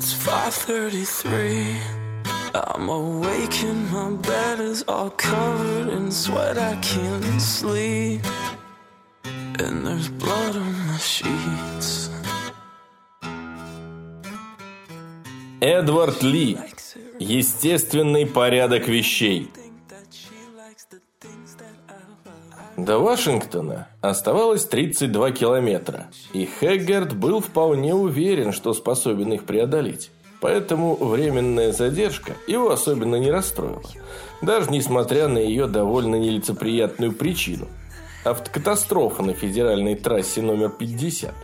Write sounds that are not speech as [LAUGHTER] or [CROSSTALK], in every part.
It's 5:33. I'm awake and my bed is all covered in sweat. I can't sleep, and there's blood on my sheets. Эдвард Ли. Естественный порядок вещей. До Вашингтона оставалось 32 километра, и Хэггард был вполне уверен, что способен их преодолеть. Поэтому временная задержка его особенно не расстроила, даже несмотря на ее довольно нелицеприятную причину – автокатастрофа на федеральной трассе номер 50.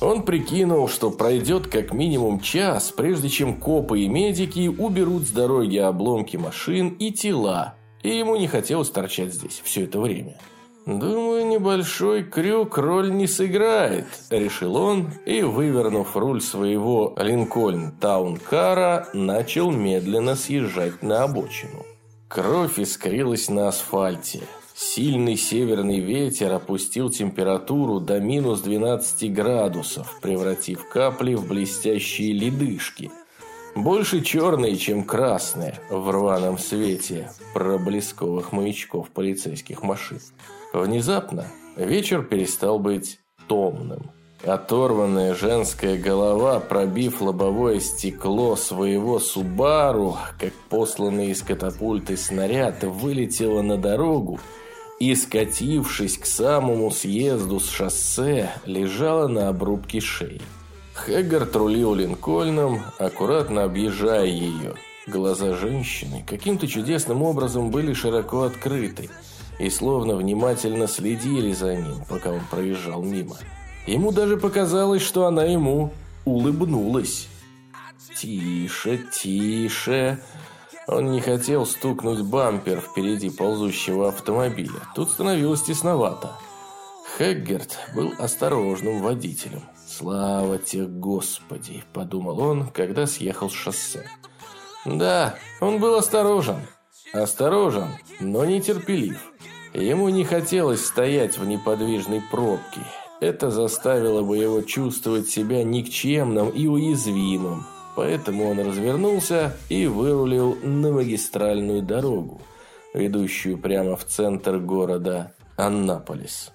Он прикинул, что пройдет как минимум час, прежде чем копы и медики уберут с дороги обломки машин и тела, и ему не хотелось торчать здесь все это время. «Думаю, небольшой крюк роль не сыграет», – решил он, и, вывернув руль своего Линкольн Таункара, начал медленно съезжать на обочину. Кровь искрилась на асфальте. Сильный северный ветер опустил температуру до минус 12 градусов, превратив капли в блестящие ледышки. Больше черные, чем красные, в рваном свете проблесковых маячков полицейских машин. Внезапно вечер перестал быть томным. Оторванная женская голова, пробив лобовое стекло своего Субару, как посланный из катапульты снаряд, вылетела на дорогу и, скатившись к самому съезду с шоссе, лежала на обрубке шеи. Хэггард рулил Линкольном, аккуратно объезжая ее. Глаза женщины каким-то чудесным образом были широко открыты – и словно внимательно следили за ним, пока он проезжал мимо. Ему даже показалось, что она ему улыбнулась. «Тише, тише!» Он не хотел стукнуть бампер впереди ползущего автомобиля. Тут становилось тесновато. Хэггерт был осторожным водителем. «Слава тебе, Господи!» – подумал он, когда съехал с шоссе. Да, он был осторожен. Осторожен, но нетерпелив. Ему не хотелось стоять в неподвижной пробке. Это заставило бы его чувствовать себя никчемным и уязвимым. Поэтому он развернулся и вырулил на магистральную дорогу, ведущую прямо в центр города Аннаполис.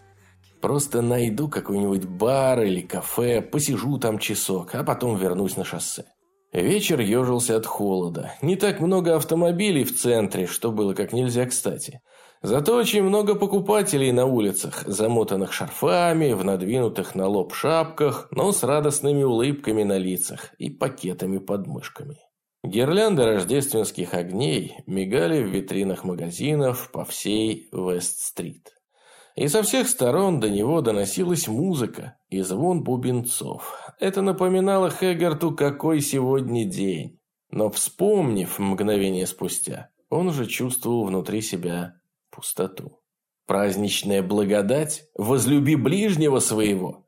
Просто найду какой-нибудь бар или кафе, посижу там часок, а потом вернусь на шоссе. Вечер ежился от холода. Не так много автомобилей в центре, что было как нельзя кстати. Зато очень много покупателей на улицах, замотанных шарфами, в надвинутых на лоб шапках, но с радостными улыбками на лицах и пакетами под мышками. Гирлянды рождественских огней мигали в витринах магазинов по всей Вест-стрит. И со всех сторон до него доносилась музыка и звон бубенцов. Это напоминало Хэггарту, какой сегодня день. Но вспомнив мгновение спустя, он уже чувствовал внутри себя пустоту. Праздничная благодать? Возлюби ближнего своего?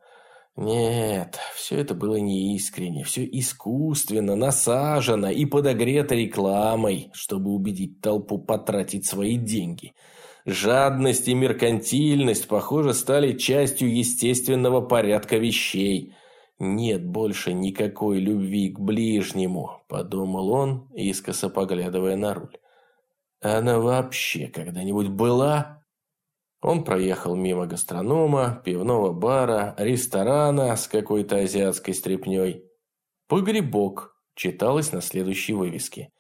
Нет, все это было неискренне, все искусственно, насажено и подогрето рекламой, чтобы убедить толпу потратить свои деньги – Жадность и меркантильность, похоже, стали частью естественного порядка вещей. «Нет больше никакой любви к ближнему», – подумал он, искоса поглядывая на руль. «Она вообще когда-нибудь была?» Он проехал мимо гастронома, пивного бара, ресторана с какой-то азиатской стряпнёй. «Погребок» читалось на следующей вывеске.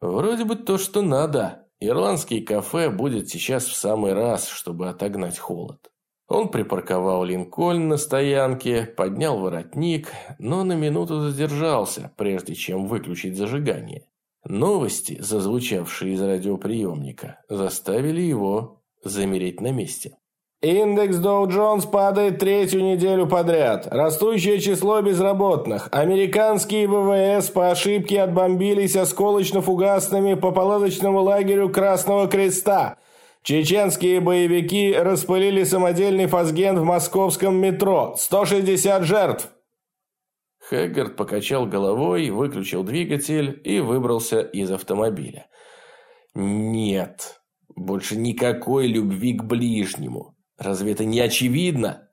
«Вроде бы то, что надо». Ирландский кафе будет сейчас в самый раз, чтобы отогнать холод. Он припарковал Линкольн на стоянке, поднял воротник, но на минуту задержался, прежде чем выключить зажигание. Новости, зазвучавшие из радиоприемника, заставили его замереть на месте. Индекс Dow Jones падает третью неделю подряд. Растущее число безработных. Американские ВВС по ошибке отбомбились осколочно-фугасными по палаточному лагерю Красного Креста. Чеченские боевики распылили самодельный фазген в московском метро. 160 жертв. Хэггард покачал головой, выключил двигатель и выбрался из автомобиля. Нет, больше никакой любви к ближнему. Разве это не очевидно?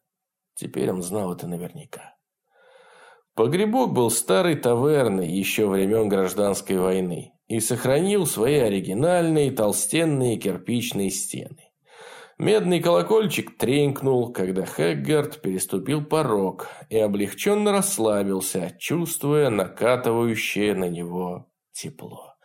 Теперь он знал это наверняка. Погребок был старой таверной еще времен гражданской войны и сохранил свои оригинальные толстенные кирпичные стены. Медный колокольчик тренькнул, когда Хэггард переступил порог и облегченно расслабился, чувствуя накатывающее на него тепло.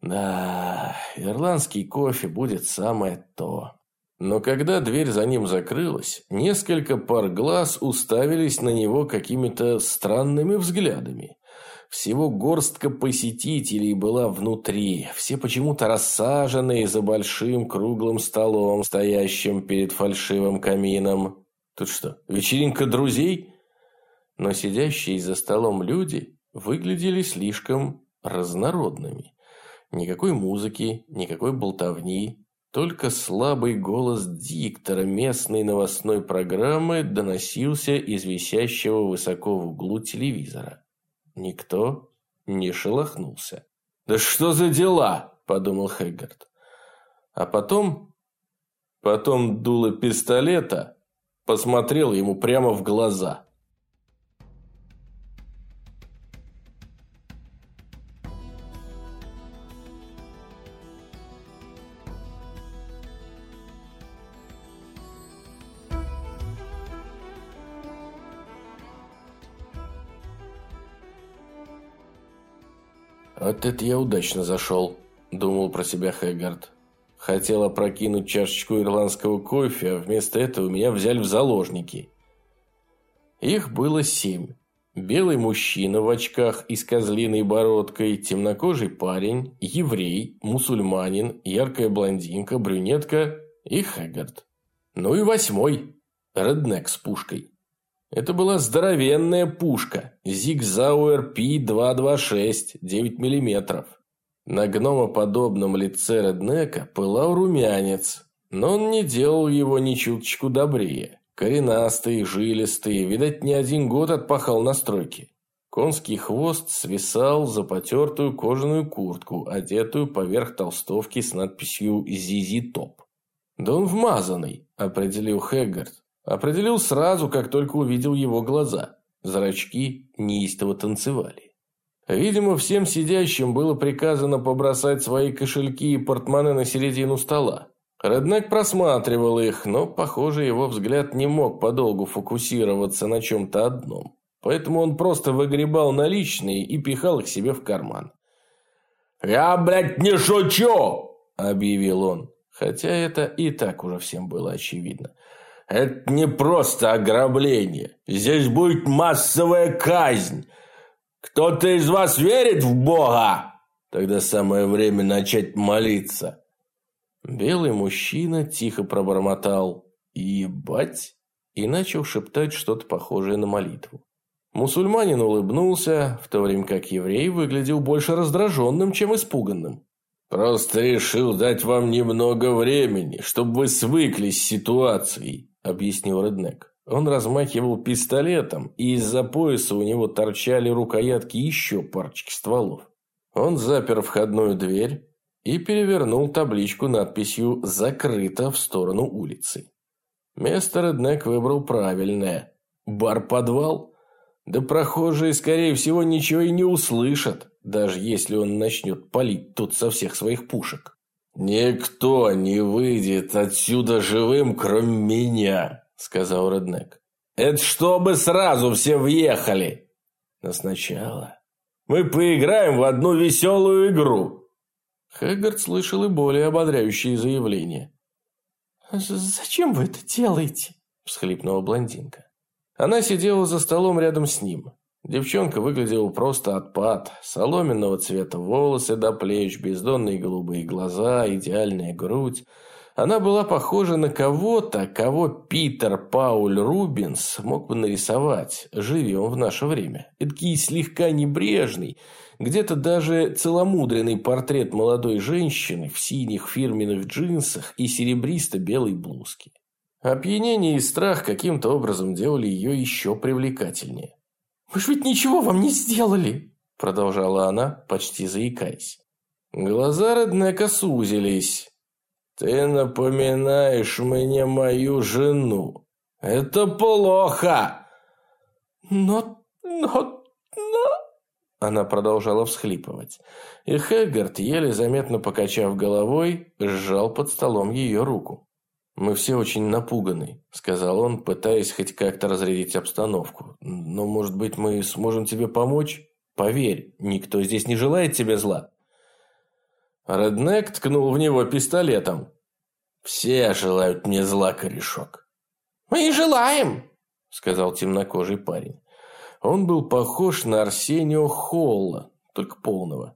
Да, ирландский кофе будет самое то. Но когда дверь за ним закрылась, несколько пар глаз уставились на него какими-то странными взглядами. Всего горстка посетителей была внутри, все почему-то рассаженные за большим круглым столом, стоящим перед фальшивым камином. Тут что, вечеринка друзей? Но сидящие за столом люди выглядели слишком разнородными. Никакой музыки, никакой болтовни, только слабый голос диктора местной новостной программы доносился из висящего высоко в углу телевизора. Никто не шелохнулся. «Да что за дела?» – подумал Хэггард. А потом... Потом дуло пистолета посмотрел ему прямо в глаза – «Вот это я удачно зашел», – думал про себя Хэггард. Хотел опрокинуть чашечку ирландского кофе, а вместо этого меня взяли в заложники. Их было семь. Белый мужчина в очках и с козлиной бородкой, темнокожий парень, еврей, мусульманин, яркая блондинка, брюнетка и Хэггард. Ну и восьмой – Реднек с пушкой. Это была здоровенная пушка Зигзауэр Пи-226, 9 мм. На гномоподобном лице Реднека пылал румянец, но он не делал его ни чуточку добрее. Коренастый, жилистый, видать, не один год отпахал на стройке. Конский хвост свисал за потертую кожаную куртку, одетую поверх толстовки с надписью «Зизи Топ». «Да он вмазанный», – определил Хэггард, Определил сразу, как только увидел его глаза. Зрачки неистово танцевали. Видимо, всем сидящим было приказано побросать свои кошельки и портмоне на середину стола. Реднек просматривал их, но, похоже, его взгляд не мог подолгу фокусироваться на чем-то одном. Поэтому он просто выгребал наличные и пихал их себе в карман. «Я, блядь, не шучу!» – объявил он. Хотя это и так уже всем было очевидно. Это не просто ограбление. Здесь будет массовая казнь. Кто-то из вас верит в Бога? Тогда самое время начать молиться. Белый мужчина тихо пробормотал «Ебать!» и начал шептать что-то похожее на молитву. Мусульманин улыбнулся, в то время как еврей выглядел больше раздраженным, чем испуганным. «Просто решил дать вам немного времени, чтобы вы свыклись с ситуацией объяснил Реднек. Он размахивал пистолетом, и из-за пояса у него торчали рукоятки еще парочки стволов. Он запер входную дверь и перевернул табличку надписью «Закрыто» в сторону улицы. Место Реднек выбрал правильное. Бар-подвал? Да прохожие, скорее всего, ничего и не услышат, даже если он начнет палить тут со всех своих пушек. «Никто не выйдет отсюда живым, кроме меня», — сказал Реднек. «Это чтобы сразу все въехали. Но сначала мы поиграем в одну веселую игру». Хэггард слышал и более ободряющие заявления. «Зачем вы это делаете?» – всхлипнула блондинка. Она сидела за столом рядом с ним. Девчонка выглядела просто отпад. Соломенного цвета волосы до плеч, бездонные голубые глаза, идеальная грудь. Она была похожа на кого-то, кого Питер Пауль Рубинс мог бы нарисовать, живем в наше время. Эдакий слегка небрежный, где-то даже целомудренный портрет молодой женщины в синих фирменных джинсах и серебристо-белой блузке. Опьянение и страх каким-то образом делали ее еще привлекательнее. «Мы же ведь ничего вам не сделали!» Продолжала она, почти заикаясь. Глаза Реднека сузились. «Ты напоминаешь мне мою жену. Это плохо!» «Но но... но...» Она продолжала всхлипывать. И Хэггард, еле заметно покачав головой, сжал под столом ее руку. «Мы все очень напуганы», — сказал он, пытаясь хоть как-то разрядить обстановку. «Но, может быть, мы сможем тебе помочь? Поверь, никто здесь не желает тебе зла». Реднек ткнул в него пистолетом. «Все желают мне зла, корешок». «Мы и желаем», — сказал темнокожий парень. Он был похож на Арсенио Холла, только полного.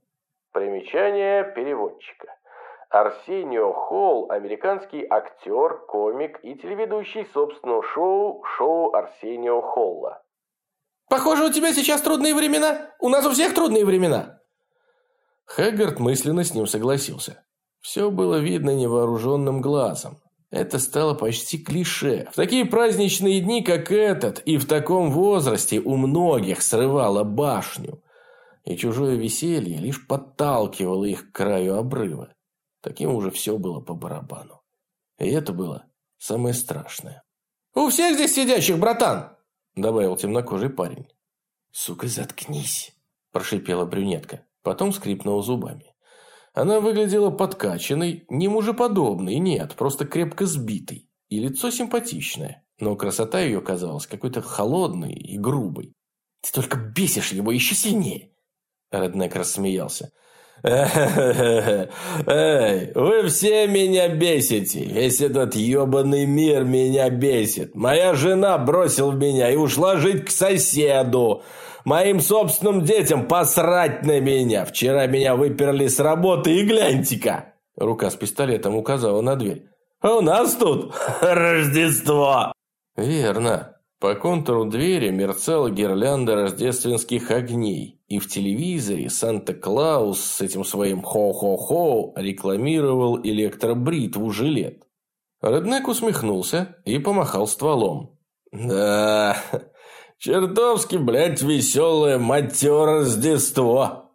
Примечание переводчика. Арсенио Холл – американский актер, комик и телеведущий собственного шоу «Шоу Арсенио Холла». «Похоже, у тебя сейчас трудные времена. У нас у всех трудные времена». Хэггард мысленно с ним согласился. Все было видно невооруженным глазом. Это стало почти клише. В такие праздничные дни, как этот, и в таком возрасте у многих срывало башню. И чужое веселье лишь подталкивало их к краю обрыва. Таким уже все было по барабану. И это было самое страшное. «У всех здесь сидящих, братан!» Добавил темнокожий парень. «Сука, заткнись!» Прошипела брюнетка. Потом скрипнула зубами. Она выглядела подкачанной, не мужеподобной, нет, просто крепко сбитой. И лицо симпатичное, но красота ее казалась какой-то холодной и грубой. «Ты только бесишь его еще сильнее!» Реднек рассмеялся. «Эй, вы все меня бесите! Весь этот ебаный мир меня бесит! Моя жена бросила меня и ушла жить к соседу! Моим собственным детям посрать на меня. Вчера меня выперли с работы, и гляньте-ка!» Рука с пистолетом указала на дверь. «У нас тут [LAUGHS] Рождество!» «Верно. По контуру двери мерцала гирлянда рождественских огней, и в телевизоре Санта-Клаус с этим своим хо-хо-хо рекламировал электробритву жилет. Реднек усмехнулся и помахал стволом. «Да, Чертовски, блядь, веселое матер Рождество!»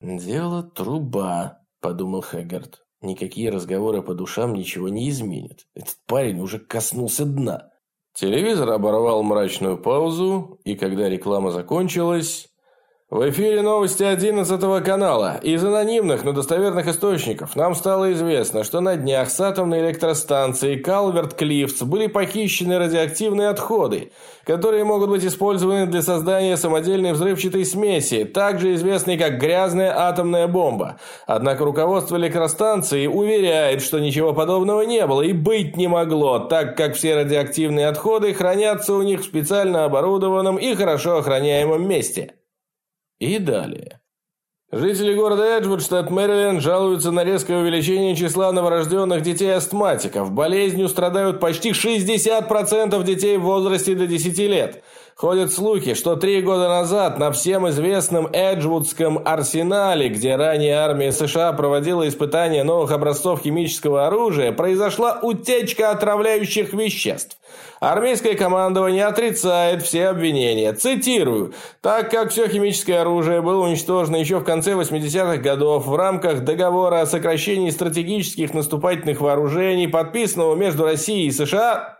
«Дело труба», — подумал Хэггард. «Никакие разговоры по душам ничего не изменят. Этот парень уже коснулся дна». Телевизор оборвал мрачную паузу, и когда реклама закончилась, в эфире новости 11 канала. Из анонимных, но достоверных источников нам стало известно, что на днях с атомной электростанции Калверт-Клифтс были похищены радиоактивные отходы, которые могут быть использованы для создания самодельной взрывчатой смеси, также известной как грязная атомная бомба. Однако руководство электростанции уверяет, что ничего подобного не было и быть не могло, так как все радиоактивные отходы хранятся у них в специально оборудованном и хорошо охраняемом месте. И далее. Жители города Эджвуд, штат Мэриленд, жалуются на резкое увеличение числа новорожденных детей-астматиков. Болезнью страдают почти 60% детей в возрасте до 10 лет. Ходят слухи, что три года назад на всем известном Эджвудском арсенале, где ранее армия США проводила испытания новых образцов химического оружия, произошла утечка отравляющих веществ. Армейское командование отрицает все обвинения. Цитирую. «Так как все химическое оружие было уничтожено еще в конце 80-х годов в рамках договора о сокращении стратегических наступательных вооружений, подписанного между Россией и США...»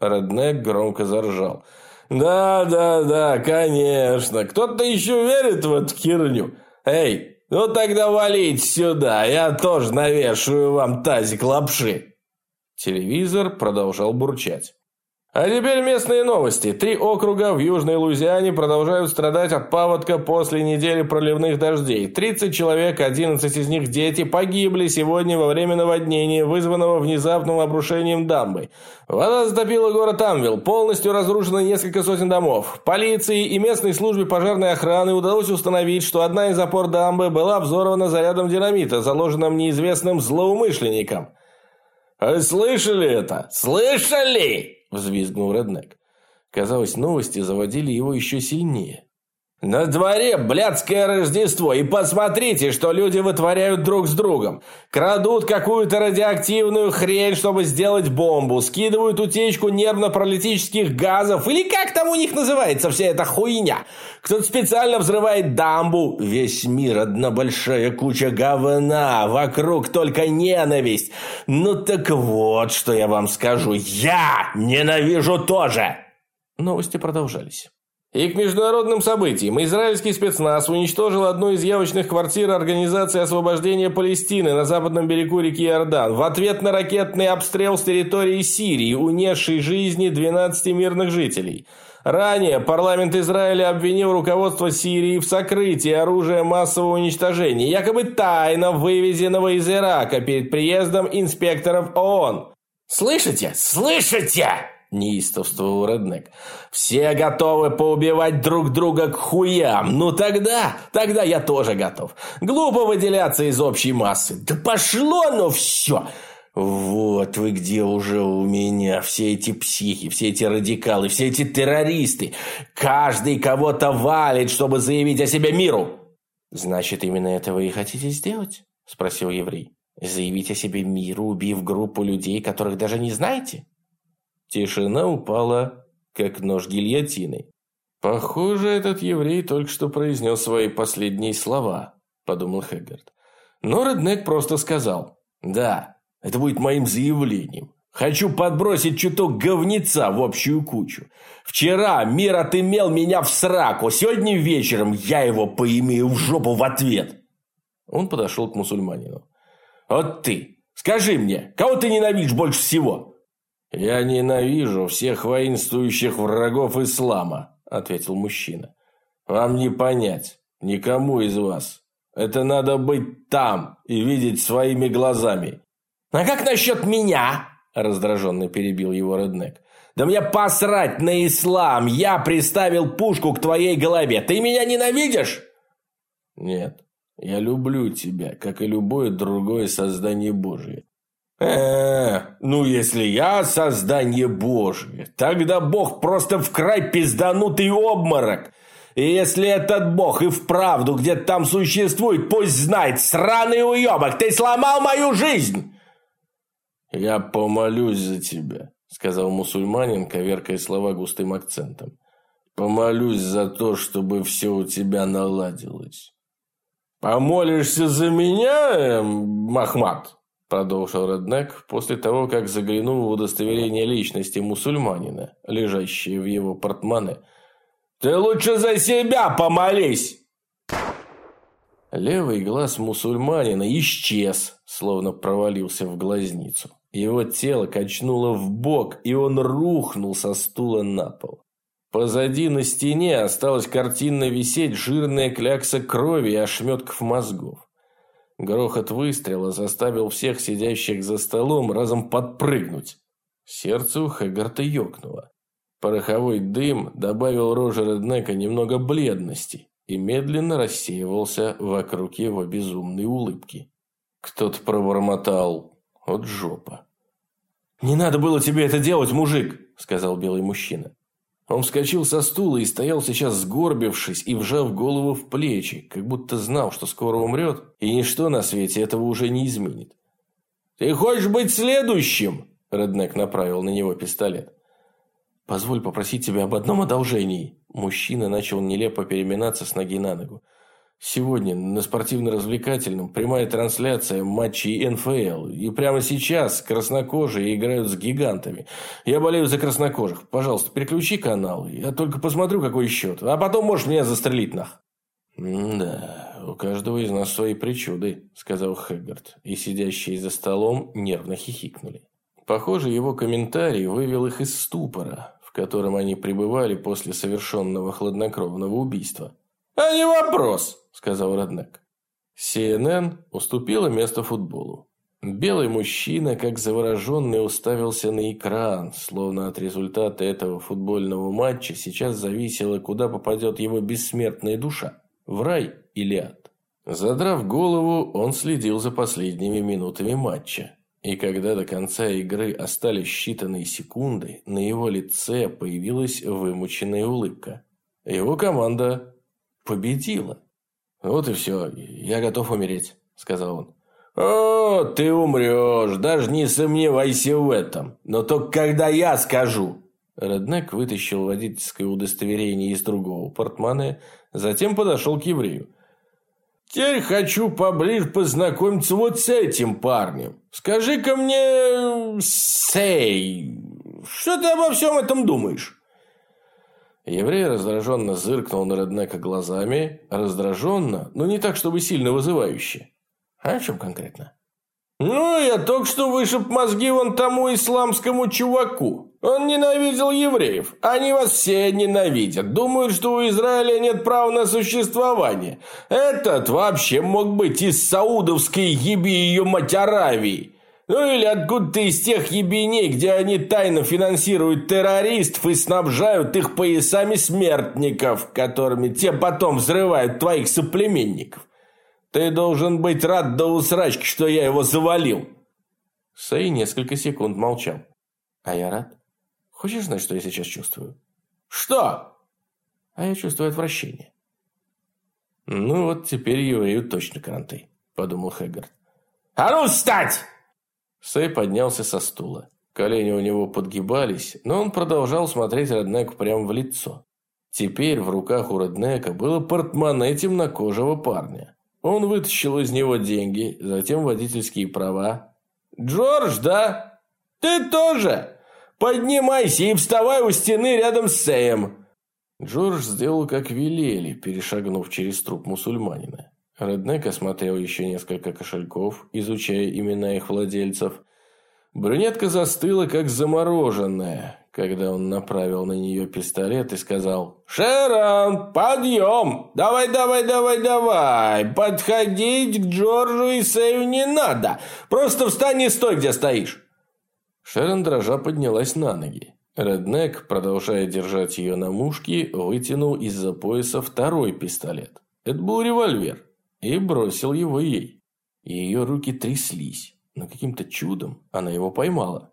Реднек громко заржал. «Да, да, да, конечно. Кто-то еще верит в эту херню? Эй, ну тогда валите сюда, я тоже навешиваю вам тазик лапши». Телевизор продолжал бурчать. А теперь местные новости. Три округа в Южной Луизиане продолжают страдать от паводка после недели проливных дождей. 30 человек, 11 из них дети, погибли сегодня во время наводнения, вызванного внезапным обрушением дамбы. Вода затопила город Амвилл, полностью разрушено несколько сотен домов. Полиции и местной службе пожарной охраны удалось установить, что одна из опор дамбы была взорвана зарядом динамита, заложенным неизвестным злоумышленником. «Вы слышали это? Слышали?» – взвизгнул Реднек. Казалось, новости заводили его еще сильнее. «На дворе блядское Рождество, и посмотрите, что люди вытворяют друг с другом. Крадут какую-то радиоактивную хрень, чтобы сделать бомбу, скидывают утечку нервно-паралитических газов, или как там у них называется вся эта хуйня. Кто-то специально взрывает дамбу. Весь мир одна большая куча говна, вокруг только ненависть. Ну так вот, что я вам скажу, я ненавижу тоже!» Новости продолжались. И к международным событиям израильский спецназ уничтожил одну из явочных квартир Организации освобождения Палестины на западном берегу реки Иордан в ответ на ракетный обстрел с территории Сирии, унесший жизни 12 мирных жителей. Ранее парламент Израиля обвинил руководство Сирии в сокрытии оружия массового уничтожения, якобы тайно вывезенного из Ирака перед приездом инспекторов ООН. «Слышите? Слышите?» – неистовствовал Реднек. «Все готовы поубивать друг друга к хуям. Ну тогда, тогда я тоже готов. Глупо выделяться из общей массы. Да пошло ну все!» «Вот вы где уже у меня, все эти психи, все эти радикалы, все эти террористы. Каждый кого-то валит, чтобы заявить о себе миру». «Значит, именно это вы и хотите сделать?» – спросил еврей. «Заявить о себе миру, убив группу людей, которых даже не знаете?» Тишина упала, как нож гильотины. «Похоже, этот еврей только что произнес свои последние слова», – подумал Хэггард. Но Реднек просто сказал «Да, это будет моим заявлением. Хочу подбросить чуток говнеца в общую кучу. Вчера мир отымел меня в сраку, сегодня вечером я его поимею в жопу в ответ». Он подошел к мусульманину. «Вот ты, скажи мне, кого ты ненавидишь больше всего?» «Я ненавижу всех воинствующих врагов ислама», – ответил мужчина. «Вам не понять, никому из вас. Это надо быть там и видеть своими глазами». «А как насчет меня?» – раздраженно перебил его Реднек. «Да мне посрать на ислам! Я приставил пушку к твоей голове! Ты меня ненавидишь?» «Нет, я люблю тебя, как и любое другое создание Божие. Э, ну если я создание Божье, тогда Бог просто в край пизданутый обморок. И если этот Бог и вправду где-то там существует, пусть знает, сраный уебок, ты сломал мою жизнь. Я помолюсь за тебя, сказал мусульманин, коверкая слова густым акцентом. Помолюсь за то, чтобы все у тебя наладилось. Помолишься за меня, э, Махмад? Продолжил Реднек после того, как заглянул в удостоверение личности мусульманина, лежащее в его портмоне. «Ты лучше за себя помолись!» Левый глаз мусульманина исчез, словно провалился в глазницу. Его тело качнуло в бок, и он рухнул со стула на пол. Позади на стене осталась картинно висеть жирная клякса крови и ошметков мозгов. Грохот выстрела заставил всех сидящих за столом разом подпрыгнуть. Сердце у Хэггарта ёкнуло. Пороховой дым добавил роже Реднека немного бледности и медленно рассеивался вокруг его безумной улыбки. Кто-то пробормотал «От жопа». «Не надо было тебе это делать, мужик!» – сказал белый мужчина. Он вскочил со стула и стоял сейчас сгорбившись и вжав голову в плечи, как будто знал, что скоро умрет, и ничто на свете этого уже не изменит. «Ты хочешь быть следующим?» Реднек направил на него пистолет. «Позволь попросить тебя об одном одолжении». Мужчина начал нелепо переминаться с ноги на ногу. Сегодня на спортивно-развлекательном прямая трансляция матчей НФЛ. И прямо сейчас краснокожие играют с гигантами. Я болею за краснокожих. Пожалуйста, переключи канал. Я только посмотрю, какой счет. А потом можешь меня застрелить нах. «Да, у каждого из нас свои причуды», – сказал Хэггард. И сидящие за столом нервно хихикнули. Похоже, его комментарий вывел их из ступора, в котором они пребывали после совершенного хладнокровного убийства. «А не вопрос», – сказал Роднек. CNN уступила место футболу. Белый мужчина, как завороженный, уставился на экран, словно от результата этого футбольного матча сейчас зависело, куда попадет его бессмертная душа – в рай или ад. Задрав голову, он следил за последними минутами матча. И когда до конца игры остались считанные секунды, на его лице появилась вымученная улыбка. Его команда победила. «Вот и все, я готов умереть», – сказал он. «О, ты умрешь, даже не сомневайся в этом. Но только когда я скажу». Реднек вытащил водительское удостоверение из другого портмоне, затем подошел к еврею. «Теперь хочу поближе познакомиться вот с этим парнем. Скажи-ка мне, Сей, что ты обо всем этом думаешь?» Еврей раздраженно зыркнул на Реднека глазами. Раздраженно, но не так, чтобы сильно вызывающе. А о чем конкретно? «Ну, я только что вышиб мозги вон тому исламскому чуваку. Он ненавидел евреев. Они вас все ненавидят. Думают, что у Израиля нет права на существование. Этот вообще мог быть из саудовской еби ее мать Аравии. Ну или откуда-то из тех ебеней, где они тайно финансируют террористов и снабжают их поясами смертников, которыми те потом взрывают твоих соплеменников. Ты должен быть рад до усрачки, что я его завалил. Сэй несколько секунд молчал. А я рад. Хочешь знать, что я сейчас чувствую? Что? А я чувствую отвращение. Ну вот теперь еврею точно кранты, подумал Хэггард. А ну встать! Сэй поднялся со стула. Колени у него подгибались, но он продолжал смотреть Реднеку прямо в лицо. Теперь в руках у Реднека было портмоне темнокожего парня. Он вытащил из него деньги, затем водительские права. «Джордж, да? Ты тоже? Поднимайся и вставай у стены рядом с Сэем!» Джордж сделал, как велели, перешагнув через труп мусульманина. Реднек осмотрел еще несколько кошельков, изучая имена их владельцев. Брюнетка застыла, как замороженная, когда он направил на нее пистолет и сказал «Шерон, подъем! Давай, давай, давай, давай! Подходить к Джорджу и Сэю не надо! Просто встань и стой, где стоишь!» Шерон дрожа поднялась на ноги. Реднек, продолжая держать ее на мушке, вытянул из-за пояса второй пистолет. Это был револьвер и бросил его ей. Ее руки тряслись, но каким-то чудом она его поймала.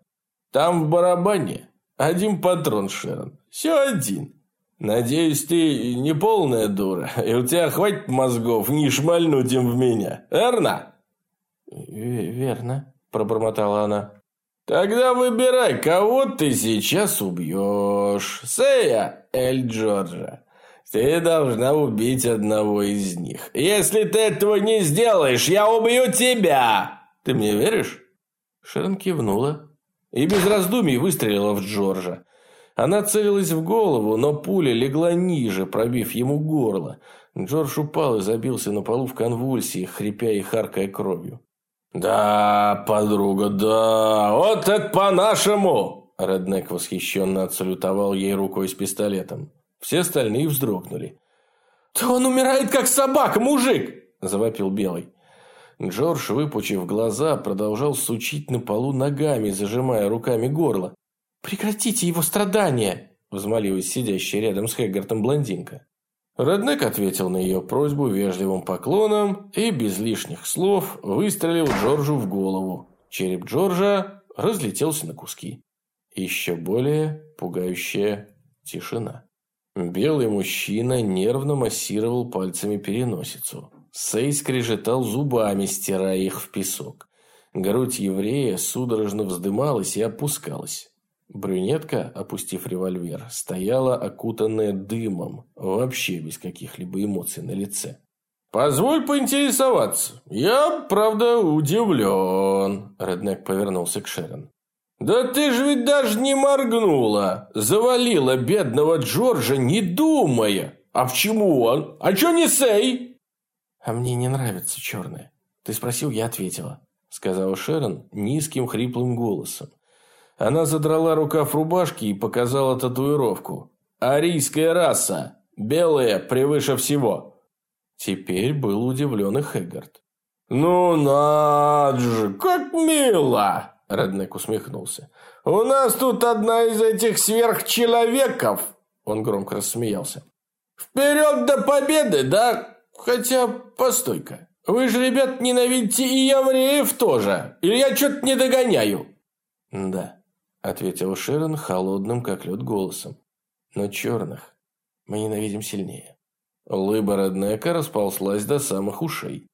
«Там в барабане один патрон, Шерон. Все один. Надеюсь, ты не полная дура, и у тебя хватит мозгов не шмальнуть им в меня, верно?» «Верно», – пробормотала она. «Тогда выбирай, кого ты сейчас убьешь, Сэя Эль Джорджа. Ты должна убить одного из них. Если ты этого не сделаешь, я убью тебя! Ты мне веришь?» Шерон кивнула и без раздумий выстрелила в Джорджа. Она целилась в голову, но пуля легла ниже, пробив ему горло. Джордж упал и забился на полу в конвульсии, хрипя и харкая кровью. «Да, подруга, да, вот это по-нашему!» Реднек восхищенно отсалютовал ей рукой с пистолетом. Все остальные вздрогнули. «Да он умирает, как собака, мужик!» – завопил Белый. Джордж, выпучив глаза, продолжал сучить на полу ногами, зажимая руками горло. «Прекратите его страдания!» – взмолилась сидящая рядом с Хэггартом блондинка. Роднек ответил на ее просьбу вежливым поклоном и без лишних слов выстрелил Джорджу в голову. Череп Джорджа разлетелся на куски. Еще более пугающая тишина. Белый мужчина нервно массировал пальцами переносицу. Сей скрежетал зубами, стирая их в песок. Грудь еврея судорожно вздымалась и опускалась. Брюнетка, опустив револьвер, стояла окутанная дымом, вообще без каких-либо эмоций на лице. «Позволь поинтересоваться. Я, правда, удивлен», – Реднек повернулся к Шерон. «Да ты же ведь даже не моргнула! Завалила бедного Джорджа, не думая! А почему он? А чё не Сей?» «А мне не нравится черное. Ты спросил, я ответила», — сказала Шерон низким хриплым голосом. Она задрала рукав рубашки и показала татуировку. «Арийская раса! Белая превыше всего!» Теперь был удивлен и Хэггард. «Ну надо же, как мило!» Реднек усмехнулся. «У нас тут одна из этих сверхчеловеков!» Он громко рассмеялся. «Вперед до победы, да? Хотя, постой-ка, вы же, ребят, ненавидите и евреев тоже. Или я что-то не догоняю?» «Да», — ответил Широн холодным, как лед, голосом. «Но черных мы ненавидим сильнее». Лыба Реднека расползлась до самых ушей.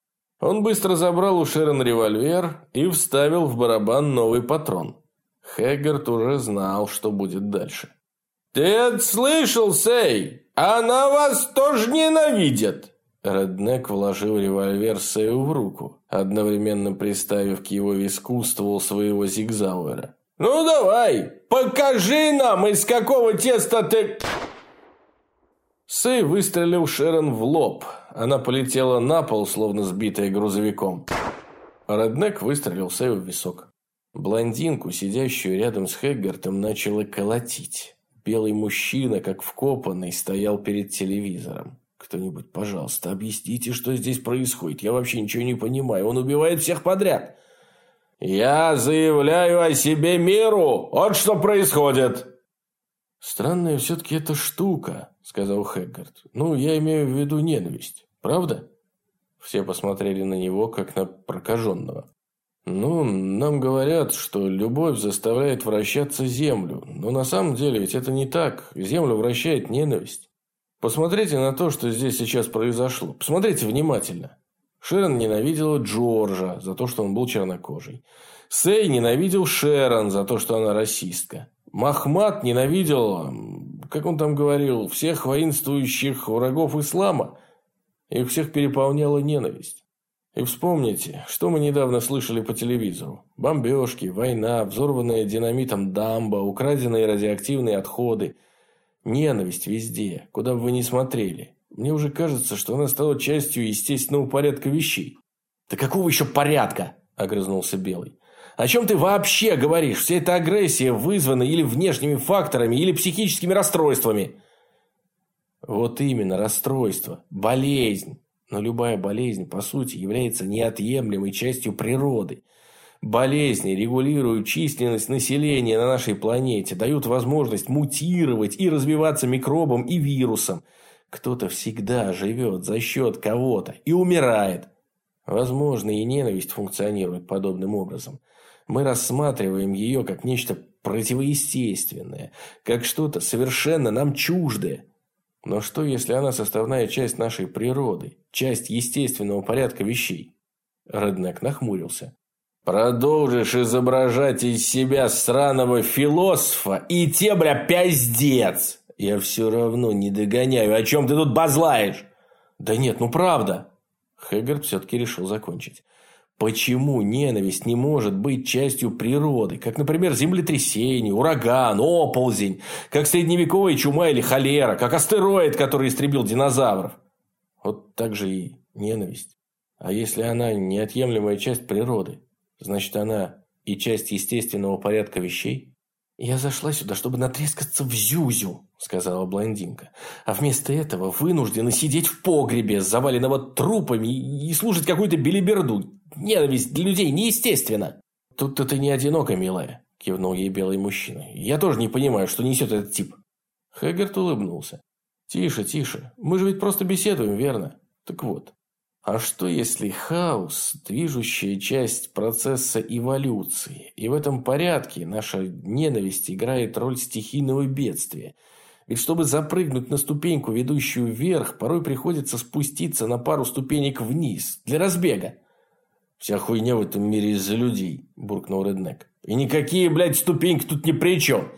Он быстро забрал у Шерон револьвер и вставил в барабан новый патрон. Хэггард уже знал, что будет дальше. «Ты это слышал, Сей? Она вас тоже ненавидит!» Реднек вложил револьвер Сэю в руку, одновременно приставив к его виску ствол своего зигзауэра. «Ну давай, покажи нам, из какого теста ты...» Сэй выстрелил Шерон в лоб. Она полетела на пол, словно сбитая грузовиком. Реднек выстрелил Сэю в висок. Блондинку, сидящую рядом с Хэггартом, начало колотить. Белый мужчина, как вкопанный, стоял перед телевизором. «Кто-нибудь, пожалуйста, объясните, что здесь происходит. Я вообще ничего не понимаю. Он убивает всех подряд». «Я заявляю о себе миру! Вот что происходит!» «Странная все-таки эта штука», — сказал Хэггард. «Ну, я имею в виду ненависть. Правда?» Все посмотрели на него, как на прокаженного. «Ну, нам говорят, что любовь заставляет вращаться землю. Но на самом деле ведь это не так. Землю вращает ненависть. Посмотрите на то, что здесь сейчас произошло. Посмотрите внимательно. Шерон ненавидела Джорджа за то, что он был чернокожий. Сей ненавидел Шерон за то, что она расистка. Махмад ненавидел, как он там говорил, всех воинствующих врагов ислама. Их всех переполняла ненависть. И вспомните, что мы недавно слышали по телевизору. Бомбежки, война, взорванная динамитом дамба, украденные радиоактивные отходы. Ненависть везде, куда бы вы ни смотрели. Мне уже кажется, что она стала частью естественного порядка вещей. «Да какого еще порядка?» – огрызнулся Белый. «О чем ты вообще говоришь? Вся эта агрессия вызвана или внешними факторами, или психическими расстройствами». Вот именно, расстройство, болезнь. Но любая болезнь, по сути, является неотъемлемой частью природы. Болезни регулируют численность населения на нашей планете, дают возможность мутировать и развиваться микробам и вирусам – кто-то всегда живет за счет кого-то и умирает. Возможно, и ненависть функционирует подобным образом. Мы рассматриваем ее как нечто противоестественное, как что-то совершенно нам чуждое. Но что, если она составная часть нашей природы, часть естественного порядка вещей? Реднек нахмурился. «Продолжишь изображать из себя сраного философа, и те, бля, пиздец!» «Я все равно не догоняю. О чем ты тут базлаешь?» «Да нет, ну правда!» Хэггард все-таки решил закончить. Почему ненависть не может быть частью природы, как, например, землетрясение, ураган, оползень, как средневековая чума или холера, как астероид, который истребил динозавров? Вот так же и ненависть. А если она неотъемлемая часть природы, значит она и часть естественного порядка вещей? «Я зашла сюда, чтобы натрескаться в зюзю», — сказала блондинка. «А вместо этого вынуждена сидеть в погребе, заваленного трупами, и слушать какую-то белиберду. Ненависть для людей неестественно». «Тут-то ты не одинока, милая», — кивнул ей белый мужчина. «Я тоже не понимаю, что несет этот тип». Хэггард улыбнулся. «Тише, тише. Мы же ведь просто беседуем, верно? Так вот, а что если хаос – движущая часть процесса эволюции, и в этом порядке наша ненависть играет роль стихийного бедствия? Ведь чтобы запрыгнуть на ступеньку, ведущую вверх, порой приходится спуститься на пару ступенек вниз, для разбега. «Вся хуйня в этом мире из-за людей», – буркнул Реднек. «И никакие, блядь, ступеньки тут ни при чем!»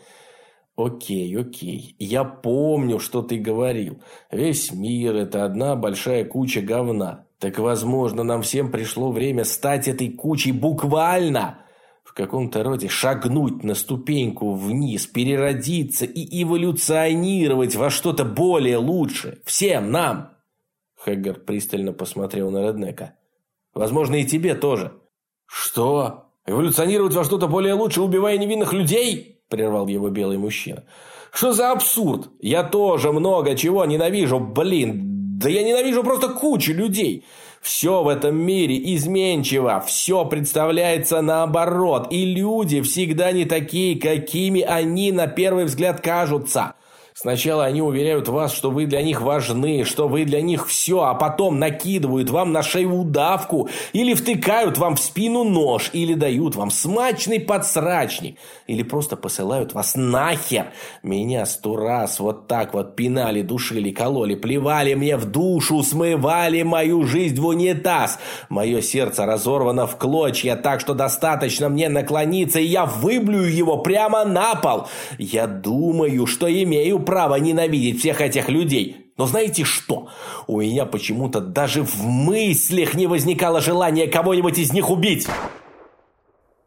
«Окей, окей. Я помню, что ты говорил. Весь мир – это одна большая куча говна. Так, возможно, нам всем пришло время стать этой кучей буквально, в каком-то роде шагнуть на ступеньку вниз, переродиться и эволюционировать во что-то более лучшее. Всем нам!» Хэггард пристально посмотрел на Реднека. «Возможно, и тебе тоже». «Что? Эволюционировать во что-то более лучшее, убивая невинных людей?» Прервал его белый мужчина. «Что за абсурд? Я тоже много чего ненавижу, блин, да я ненавижу просто кучу людей. Все в этом мире изменчиво, все представляется наоборот, и люди всегда не такие, какими они на первый взгляд кажутся. Сначала они уверяют вас, что вы для них важны, что вы для них все, а потом накидывают вам на шею удавку, или втыкают вам в спину нож, или дают вам смачный подсрачник, или просто посылают вас нахер. Меня сто раз вот так вот пинали, душили, кололи, плевали мне в душу, смывали мою жизнь в унитаз. Мое сердце разорвано в клочья, так что достаточно мне наклониться, и я выблюю его прямо на пол. Я думаю, что имею право ненавидеть всех этих людей. Но знаете что? У меня почему-то даже в мыслях не возникало желания кого-нибудь из них убить.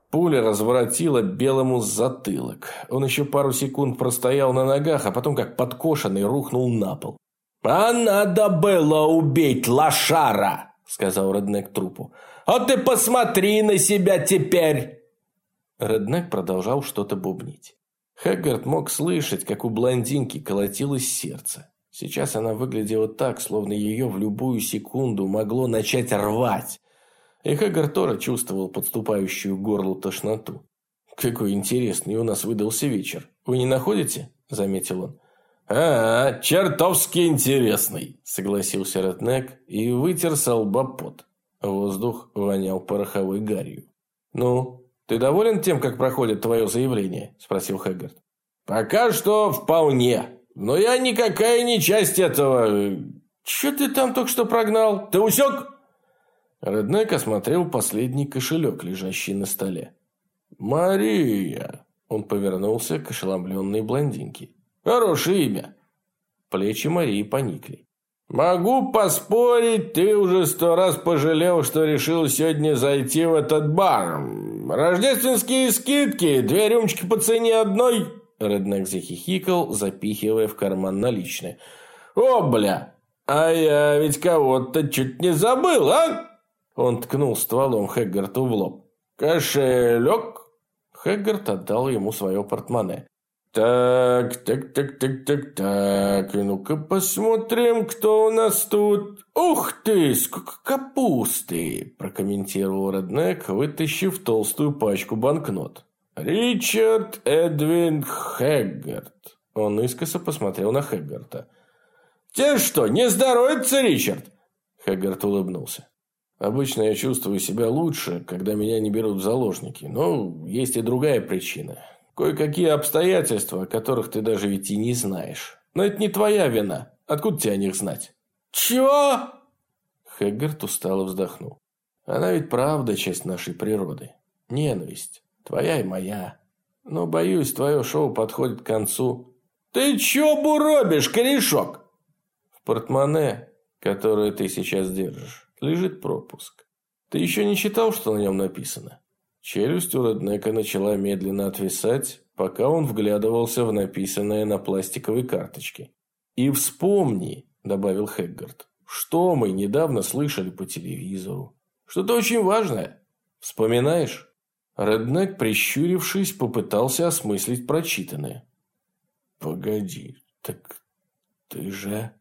Пуля разворотила белому затылок. Он еще пару секунд простоял на ногах, а потом, как подкошенный, рухнул на пол. «А надо было убить лошара!» – сказал Реднек трупу. «А ты посмотри на себя теперь!» Реднек продолжал что-то бубнить. Хаггард мог слышать, как у блондинки колотилось сердце. Сейчас она выглядела так, словно ее в любую секунду могло начать рвать. И Хаггард тоже чувствовал подступающую к горлу тошноту. «Какой интересный у нас выдался вечер. Вы не находите?» – заметил он. «А, чертовски интересный», – согласился Ретнек и вытер пот. Воздух вонял пороховой гарью. «Ну, ты доволен тем, как проходит твое заявление?» – спросил Хаггард. «Пока что вполне. Но я никакая не часть этого. Че ты там только что прогнал? Ты усек?» Реднек осмотрел последний кошелек, лежащий на столе. «Мария!» Он повернулся к ошеломленной блондинке. «Хорошее имя!» Плечи Марии поникли. «Могу поспорить, ты уже сто раз пожалел, что решил сегодня зайти в этот бар. Рождественские скидки, две рюмочки по цене одной!» Реднек захихикал, запихивая в карман наличные. «О, бля! А я ведь кого-то чуть не забыл, а?» Он ткнул стволом Хэггарту в лоб. «Кошелек?» Хэггард отдал ему свое портмоне. «Так, так, так, так, так, так, ну-ка посмотрим, кто у нас тут. Ух ты, сколько капусты!» прокомментировал Реднек, вытащив толстую пачку банкнот. «Ричард Эдвин Хэггард». Он искоса посмотрел на Хэггарта. «Тебе что, не здоровится, Ричард?» Хэггард улыбнулся. Обычно я чувствую себя лучше, когда меня не берут в заложники, но есть и другая причина. Кое-какие обстоятельства, о которых ты даже ведь и не знаешь. Но это не твоя вина. Откуда тебе о них знать? Чего? Хэггард устало вздохнул. Она ведь правда часть нашей природы. Ненависть. Твоя и моя. Но, боюсь, твое шоу подходит к концу. Ты чё буробишь, корешок? В портмоне, которое ты сейчас держишь лежит пропуск. Ты еще не читал, что на нем написано?» Челюсть у Реднека начала медленно отвисать, пока он вглядывался в написанное на пластиковой карточке. «И вспомни», – добавил Хэггард, – «что мы недавно слышали по телевизору. Что-то очень важное. Вспоминаешь?» Реднек, прищурившись, попытался осмыслить прочитанное. «Погоди, так ты же...»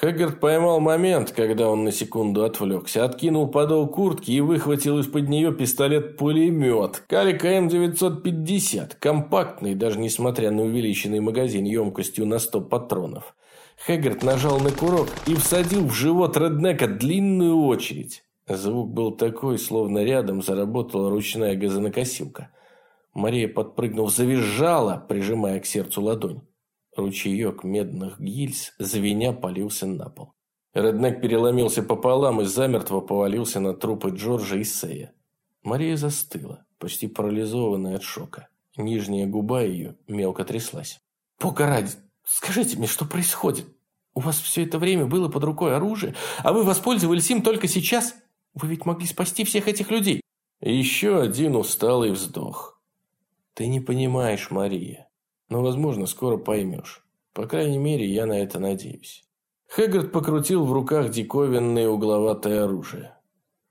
Хэггард поймал момент, когда он на секунду отвлекся, откинул подол куртки и выхватил из-под нее пистолет-пулемет. Калика М950, компактный, даже несмотря на увеличенный магазин емкостью на 100 патронов. Хэггард нажал на курок и всадил в живот Реднека длинную очередь. Звук был такой, словно рядом заработала ручная газонокосилка. Мария, подпрыгнув, завизжала, прижимая к сердцу ладонь. Ручеек медных гильз, звеня, полился на пол. Реднек переломился пополам и замертво повалился на трупы Джорджа и Сея. Мария застыла, почти парализованная от шока. Нижняя губа ее мелко тряслась. «Бога ради, скажите мне, что происходит? У вас все это время было под рукой оружие, а вы воспользовались им только сейчас? Вы ведь могли спасти всех этих людей!» Еще один усталый вздох. «Ты не понимаешь, Мария. Но, возможно, скоро поймешь. По крайней мере, я на это надеюсь. Хэггард покрутил в руках диковинное угловатое оружие.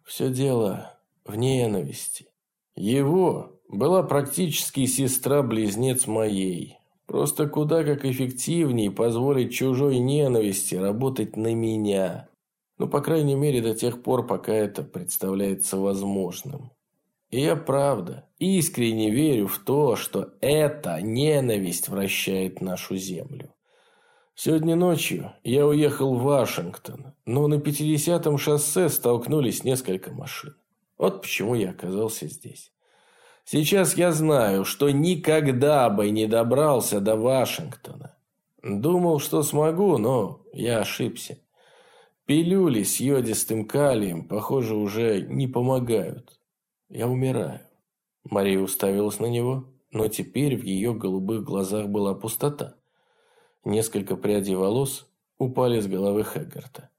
Все дело в ненависти. Его была практически сестра-близнец моей. Просто куда как эффективнее позволить чужой ненависти работать на меня. Ну, по крайней мере, до тех пор, пока это представляется возможным. И я правда искренне верю в то, что эта ненависть вращает нашу землю. Сегодня ночью я уехал в Вашингтон, но на 50-м шоссе столкнулись несколько машин. Вот почему я оказался здесь. Сейчас я знаю, что никогда бы не добрался до Вашингтона. Думал, что смогу, но я ошибся. Пилюли с йодистым калием, похоже, уже не помогают. Я умираю». Мария уставилась на него, но теперь в ее голубых глазах была пустота. Несколько прядей волос упали с головы Хэггарта.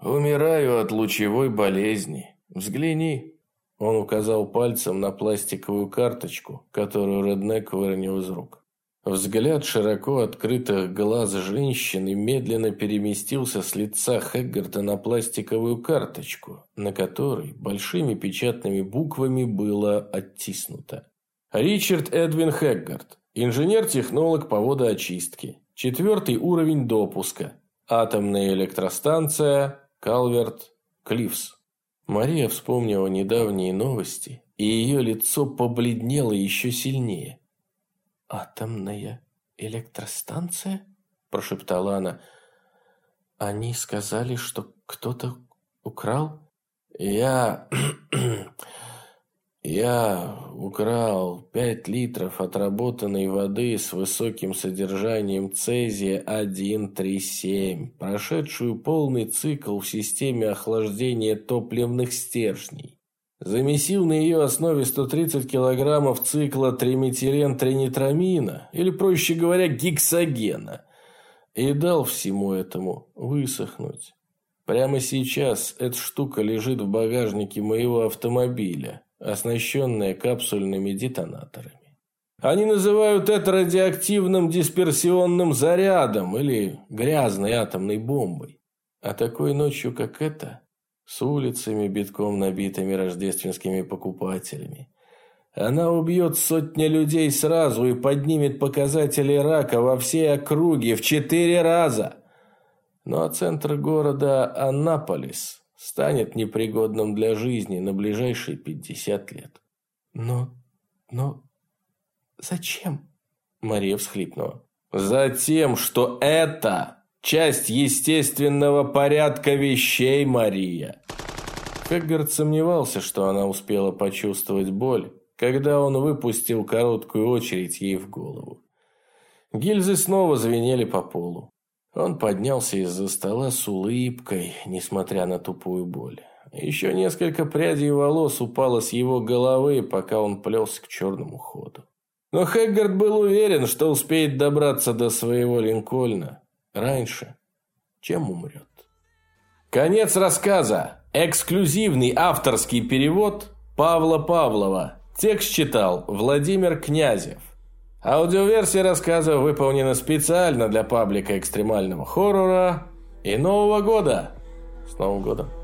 «Умираю от лучевой болезни. Взгляни». Он указал пальцем на пластиковую карточку, которую Реднек выронил из рук. Взгляд широко открытых глаз женщины медленно переместился с лица Хэггарта на пластиковую карточку, на которой большими печатными буквами было оттиснуто. Ричард Эдвин Хэггард, инженер-технолог по водоочистке, четвертый уровень допуска, атомная электростанция, Калверт, Клифс. Мария вспомнила недавние новости, и ее лицо побледнело еще сильнее. «Атомная электростанция?» – прошептала она. «Они сказали, что кто-то украл?» «Я... [CLEARS THROAT] я украл пять литров отработанной воды с высоким содержанием цезия 137, прошедшую полный цикл в системе охлаждения топливных стержней. Замесил на ее основе 130 килограммов цикла триметилен-тринитрамина, или, проще говоря, гексогена, и дал всему этому высохнуть. Прямо сейчас эта штука лежит в багажнике моего автомобиля, оснащенная капсульными детонаторами. Они называют это радиоактивным дисперсионным зарядом или грязной атомной бомбой. А такой ночью, как эта, с улицами, битком набитыми рождественскими покупателями. Она убьет сотни людей сразу и поднимет показатели рака во всей округе в четыре раза. Ну а центр города Аннаполис станет непригодным для жизни на ближайшие 50 лет. Но, но, зачем? Мария всхлипнула. Затем, что это Часть естественного порядка вещей, Мария. Хэггард сомневался, что она успела почувствовать боль, когда он выпустил короткую очередь ей в голову. Гильзы снова звенели по полу. Он поднялся из-за стола с улыбкой, несмотря на тупую боль. Еще несколько прядей волос упало с его головы, пока он плелся к черному ходу. Но Хэггард был уверен, что успеет добраться до своего Линкольна раньше, чем умрет. Конец рассказа. Эксклюзивный авторский перевод Павла Павлова. Текст читал Владимир Князев. Аудиоверсия рассказа выполнена специально для паблика экстремального хоррора и Нового года. С Новым годом!